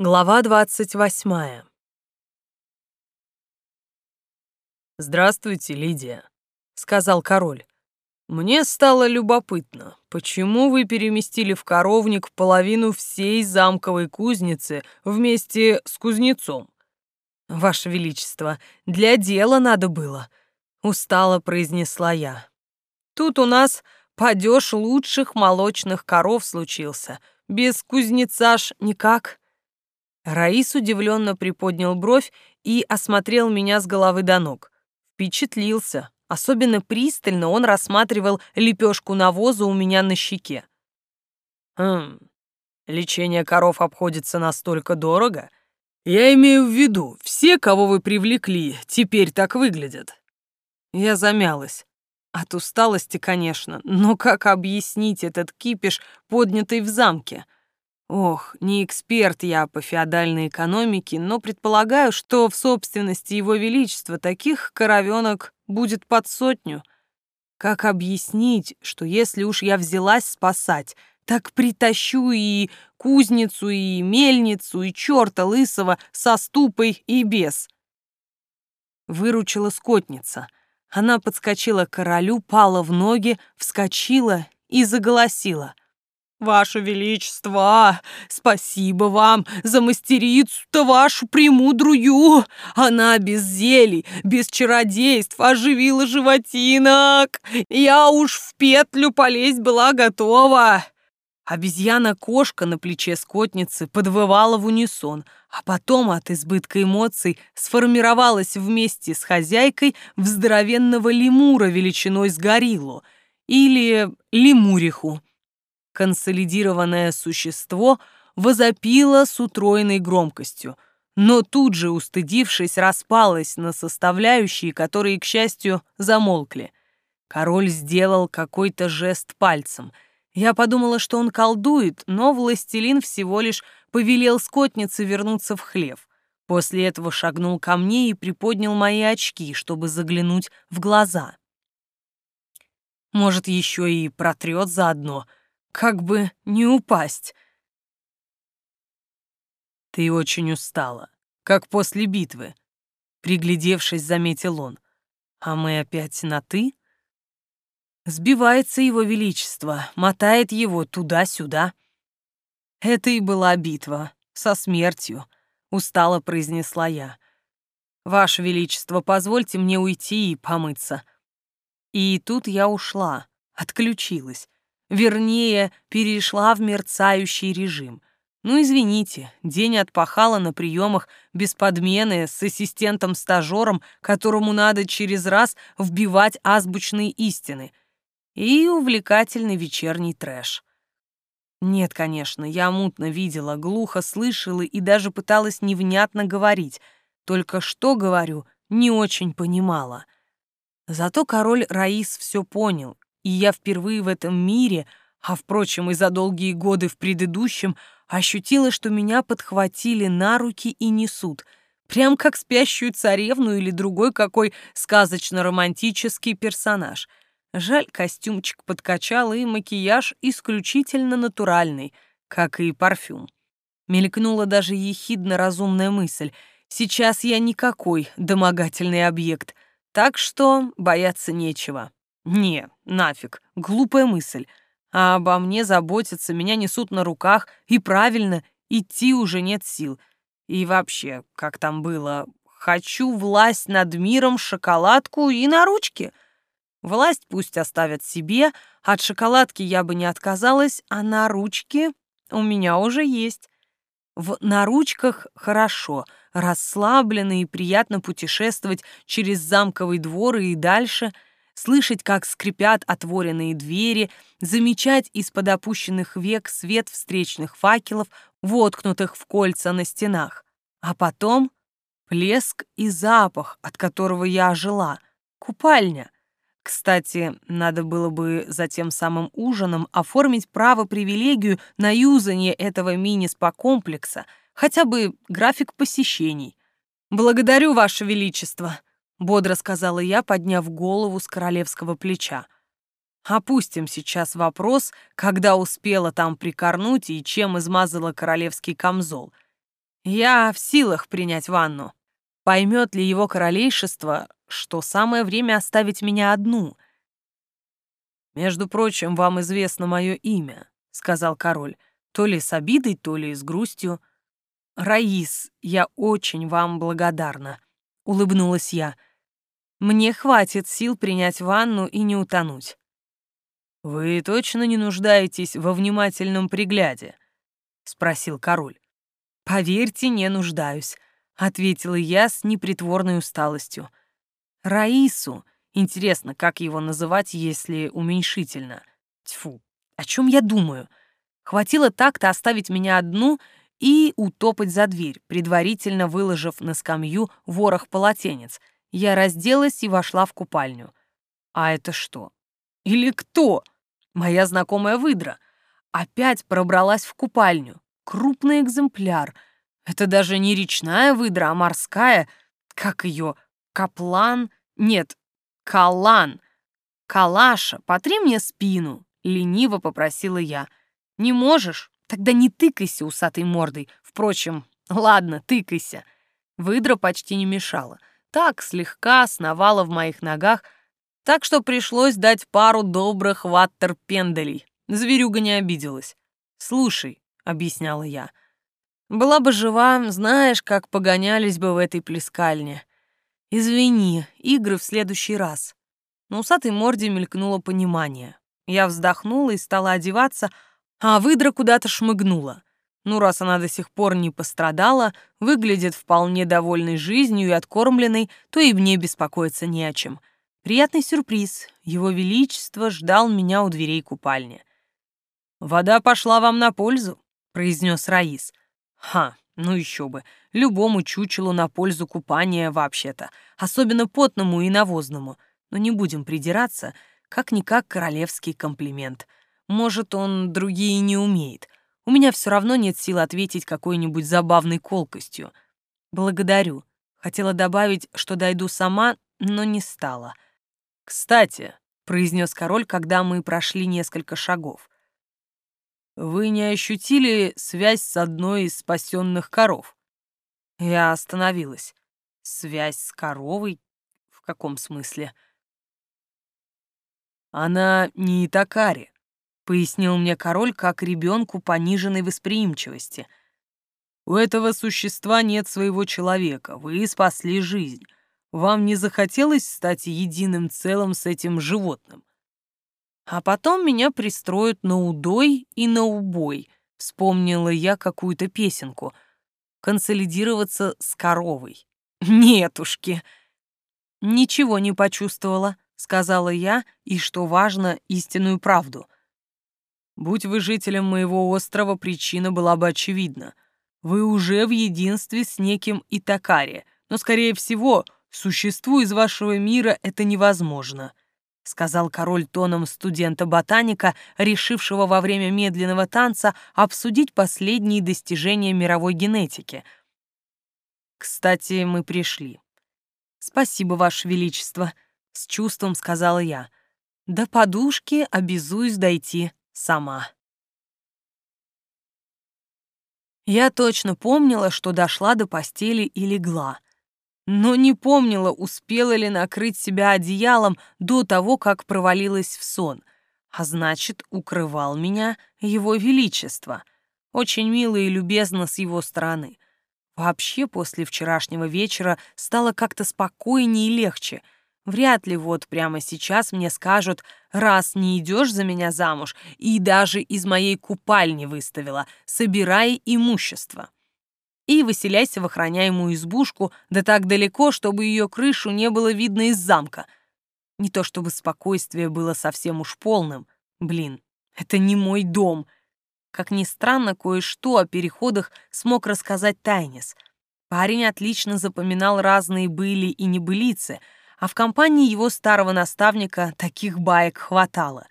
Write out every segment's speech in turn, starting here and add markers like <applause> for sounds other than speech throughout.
Глава двадцать восьмая. «Здравствуйте, Лидия», — сказал король. «Мне стало любопытно, почему вы переместили в коровник половину всей замковой кузницы вместе с кузнецом?» «Ваше Величество, для дела надо было», — устало произнесла я. «Тут у нас падеж лучших молочных коров случился. Без кузнеца ж никак». Раис удивленно приподнял бровь и осмотрел меня с головы до ног. Впечатлился. Особенно пристально он рассматривал лепешку навоза у меня на щеке. «Хм, лечение коров обходится настолько дорого? Я имею в виду, все, кого вы привлекли, теперь так выглядят». Я замялась. От усталости, конечно, но как объяснить этот кипиш, поднятый в замке? Ох, не эксперт я по феодальной экономике, но предполагаю, что в собственности его величества таких коровенок будет под сотню. Как объяснить, что если уж я взялась спасать, так притащу и кузницу, и мельницу, и черта лысого со ступой и без? Выручила скотница. Она подскочила к королю, пала в ноги, вскочила и заголосила. «Ваше Величество, спасибо вам за мастерицу-то вашу премудрую! Она без зелий, без чародейств оживила животинок! Я уж в петлю полезть была готова!» Обезьяна-кошка на плече скотницы подвывала в унисон, а потом от избытка эмоций сформировалась вместе с хозяйкой в здоровенного лемура величиной с гориллу или лемуриху консолидированное существо возопило с утроенной громкостью, но тут же, устыдившись, распалось на составляющие, которые, к счастью, замолкли. Король сделал какой-то жест пальцем. Я подумала, что он колдует, но властелин всего лишь повелел скотнице вернуться в хлев. После этого шагнул ко мне и приподнял мои очки, чтобы заглянуть в глаза. Может, еще и протрет заодно — как бы не упасть. Ты очень устала, как после битвы. Приглядевшись, заметил он. А мы опять на «ты»? Сбивается его величество, мотает его туда-сюда. Это и была битва, со смертью, устало произнесла я. Ваше величество, позвольте мне уйти и помыться. И тут я ушла, отключилась. Вернее, перешла в мерцающий режим. Ну, извините, день отпахала на приемах без подмены с ассистентом-стажером, которому надо через раз вбивать азбучные истины. И увлекательный вечерний трэш. Нет, конечно, я мутно видела, глухо слышала и даже пыталась невнятно говорить. Только что говорю, не очень понимала. Зато король Раис все понял и я впервые в этом мире, а, впрочем, и за долгие годы в предыдущем, ощутила, что меня подхватили на руки и несут, прям как спящую царевну или другой какой сказочно-романтический персонаж. Жаль, костюмчик подкачал, и макияж исключительно натуральный, как и парфюм. Мелькнула даже ехидно-разумная мысль. Сейчас я никакой домогательный объект, так что бояться нечего. Не, нафиг, глупая мысль. А обо мне заботятся, меня несут на руках, и правильно, идти уже нет сил. И вообще, как там было, хочу власть над миром, шоколадку и на ручки. Власть пусть оставят себе, от шоколадки я бы не отказалась, а на ручки у меня уже есть. В наручках хорошо, расслабленно и приятно путешествовать через замковый двор и дальше — слышать, как скрипят отворенные двери, замечать из-под опущенных век свет встречных факелов, воткнутых в кольца на стенах. А потом плеск и запах, от которого я ожила, купальня. Кстати, надо было бы за тем самым ужином оформить право-привилегию на юзание этого мини-спа-комплекса, хотя бы график посещений. «Благодарю, Ваше Величество!» Бодро сказала я, подняв голову с королевского плеча. Опустим сейчас вопрос, когда успела там прикорнуть и чем измазала королевский камзол. Я в силах принять ванну. Поймет ли его королейшество, что самое время оставить меня одну? Между прочим, вам известно мое имя, сказал король, то ли с обидой, то ли с грустью. Раис, я очень вам благодарна, улыбнулась я. Мне хватит сил принять ванну и не утонуть. Вы точно не нуждаетесь во внимательном пригляде? спросил король. Поверьте, не нуждаюсь, ответила я с непритворной усталостью. Раису, интересно, как его называть, если уменьшительно. Тьфу, о чем я думаю? Хватило так-то оставить меня одну и утопать за дверь, предварительно выложив на скамью ворох полотенец. Я разделась и вошла в купальню. А это что? Или кто? Моя знакомая выдра. Опять пробралась в купальню. Крупный экземпляр. Это даже не речная выдра, а морская. Как ее? Каплан? Нет, Калан. Калаша, потри мне спину, лениво попросила я. Не можешь? Тогда не тыкайся усатой мордой. Впрочем, ладно, тыкайся. Выдра почти не мешала. Так слегка сновала в моих ногах, так что пришлось дать пару добрых ваттерпенделей. Зверюга не обиделась. «Слушай», — объясняла я, — «была бы жива, знаешь, как погонялись бы в этой плескальне. Извини, игры в следующий раз». На усатой морде мелькнуло понимание. Я вздохнула и стала одеваться, а выдра куда-то шмыгнула. Ну, раз она до сих пор не пострадала, выглядит вполне довольной жизнью и откормленной, то и мне беспокоиться не о чем. Приятный сюрприз. Его Величество ждал меня у дверей купальни. «Вода пошла вам на пользу», — произнес Раис. «Ха, ну еще бы. Любому чучелу на пользу купания вообще-то, особенно потному и навозному. Но не будем придираться, как-никак королевский комплимент. Может, он другие не умеет. У меня все равно нет сил ответить какой-нибудь забавной колкостью. Благодарю. Хотела добавить, что дойду сама, но не стала. «Кстати», — произнес король, когда мы прошли несколько шагов, «вы не ощутили связь с одной из спасенных коров?» Я остановилась. «Связь с коровой? В каком смысле?» «Она не Итакари», — пояснил мне король как ребенку пониженной восприимчивости. «У этого существа нет своего человека, вы спасли жизнь. Вам не захотелось стать единым целым с этим животным? А потом меня пристроят на удой и на убой. Вспомнила я какую-то песенку. Консолидироваться с коровой. <laughs> Нетушки. Ничего не почувствовала, сказала я, и, что важно, истинную правду. Будь вы жителем моего острова, причина была бы очевидна. Вы уже в единстве с неким Итакари, но, скорее всего, Существу из вашего мира это невозможно», — сказал король тоном студента-ботаника, решившего во время медленного танца обсудить последние достижения мировой генетики. «Кстати, мы пришли». «Спасибо, Ваше Величество», — с чувством сказала я. «До подушки обязуюсь дойти сама». Я точно помнила, что дошла до постели и легла но не помнила, успела ли накрыть себя одеялом до того, как провалилась в сон. А значит, укрывал меня его величество. Очень мило и любезно с его стороны. Вообще, после вчерашнего вечера стало как-то спокойнее и легче. Вряд ли вот прямо сейчас мне скажут, раз не идешь за меня замуж, и даже из моей купальни выставила, собирай имущество и выселяйся в охраняемую избушку, да так далеко, чтобы ее крышу не было видно из замка. Не то чтобы спокойствие было совсем уж полным. Блин, это не мой дом. Как ни странно, кое-что о переходах смог рассказать Тайнис. Парень отлично запоминал разные были и небылицы, а в компании его старого наставника таких баек хватало.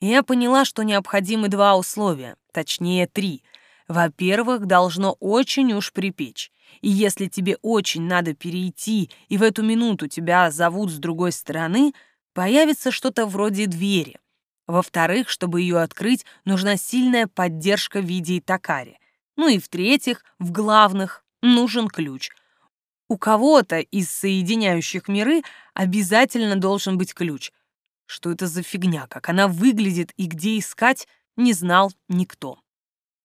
Я поняла, что необходимы два условия, точнее три — во-первых, должно очень уж припечь. И если тебе очень надо перейти, и в эту минуту тебя зовут с другой стороны, появится что-то вроде двери. Во-вторых, чтобы ее открыть, нужна сильная поддержка в виде итакари. Ну и в-третьих, в главных нужен ключ. У кого-то из соединяющих миры обязательно должен быть ключ. Что это за фигня, как она выглядит и где искать, не знал никто.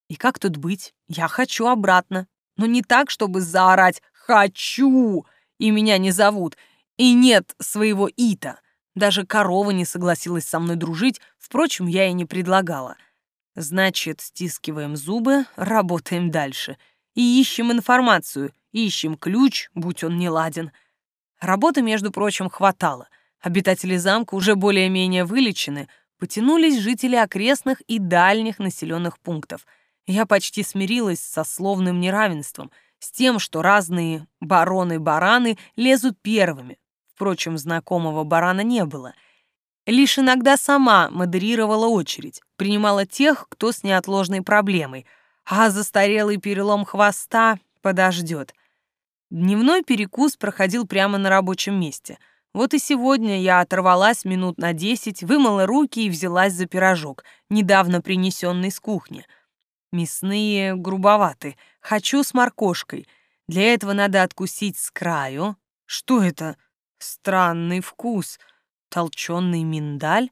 И как тут быть? Я хочу обратно. Но не так, чтобы заорать «хочу!» и меня не зовут, и нет своего Ита. Даже корова не согласилась со мной дружить, впрочем, я и не предлагала. Значит, стискиваем зубы, работаем дальше. И ищем информацию, ищем ключ, будь он не ладен. Работы, между прочим, хватало. Обитатели замка уже более-менее вылечены, потянулись жители окрестных и дальних населенных пунктов. Я почти смирилась со словным неравенством, с тем, что разные бароны-бараны лезут первыми. Впрочем, знакомого барана не было. Лишь иногда сама модерировала очередь, принимала тех, кто с неотложной проблемой, а застарелый перелом хвоста подождет. Дневной перекус проходил прямо на рабочем месте — вот и сегодня я оторвалась минут на десять, вымыла руки и взялась за пирожок, недавно принесенный с кухни. Мясные грубоваты. Хочу с моркошкой. Для этого надо откусить с краю. Что это? Странный вкус. Толченый миндаль?